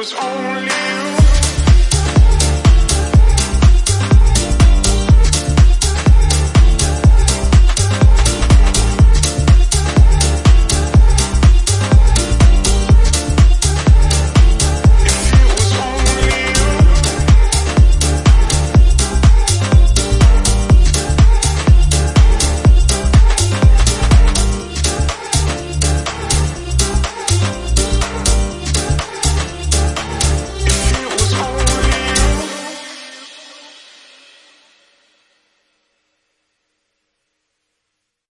it was only you